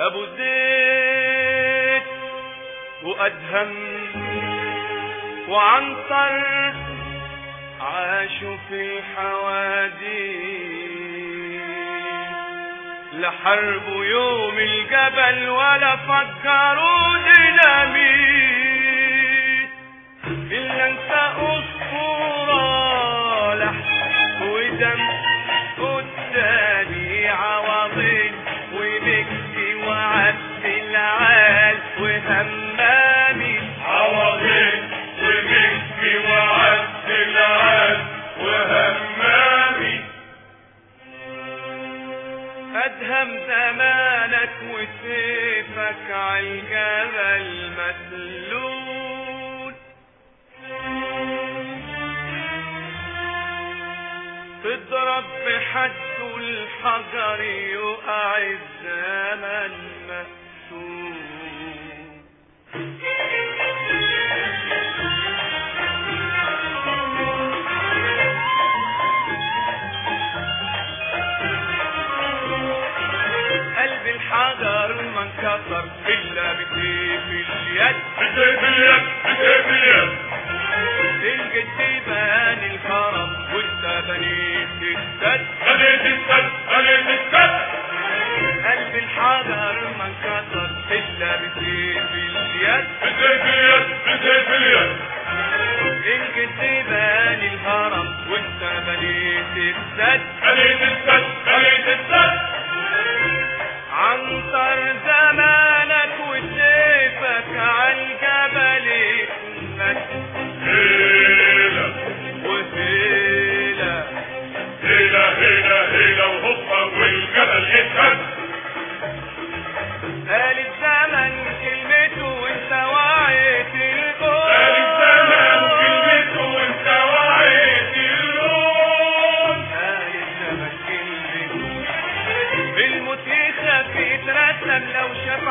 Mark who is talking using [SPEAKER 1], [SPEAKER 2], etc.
[SPEAKER 1] أبو زيد عاشوا في الحواديت لحربوا يوم الجبل ولا فكروا ديناميت الا انت اسطوره أدهم زمانك وسيفك عالجبل مسلول تضرب بحده الحجر يقع الزمن مقسول الحجر ما انكسر إلا بسيف اليد.
[SPEAKER 2] بسيف اليد بسيف اليد
[SPEAKER 1] الجد بان الكرم وانت بنيت السد
[SPEAKER 2] بنيت السد بنيت السد
[SPEAKER 1] قلب الحجر ما انكسر إلا بسيف اليد.
[SPEAKER 2] بسيف اليد بسيف اليد
[SPEAKER 1] الجد بان الهرم وانت بنيت السد
[SPEAKER 2] بنيت السد
[SPEAKER 1] قال الزمن كلمته وانت وعيت الكون
[SPEAKER 2] قال الزمان كلمته وانت وعيت اللون
[SPEAKER 1] قال الزمن كلمته بالموت يخاف يترسم لو شاف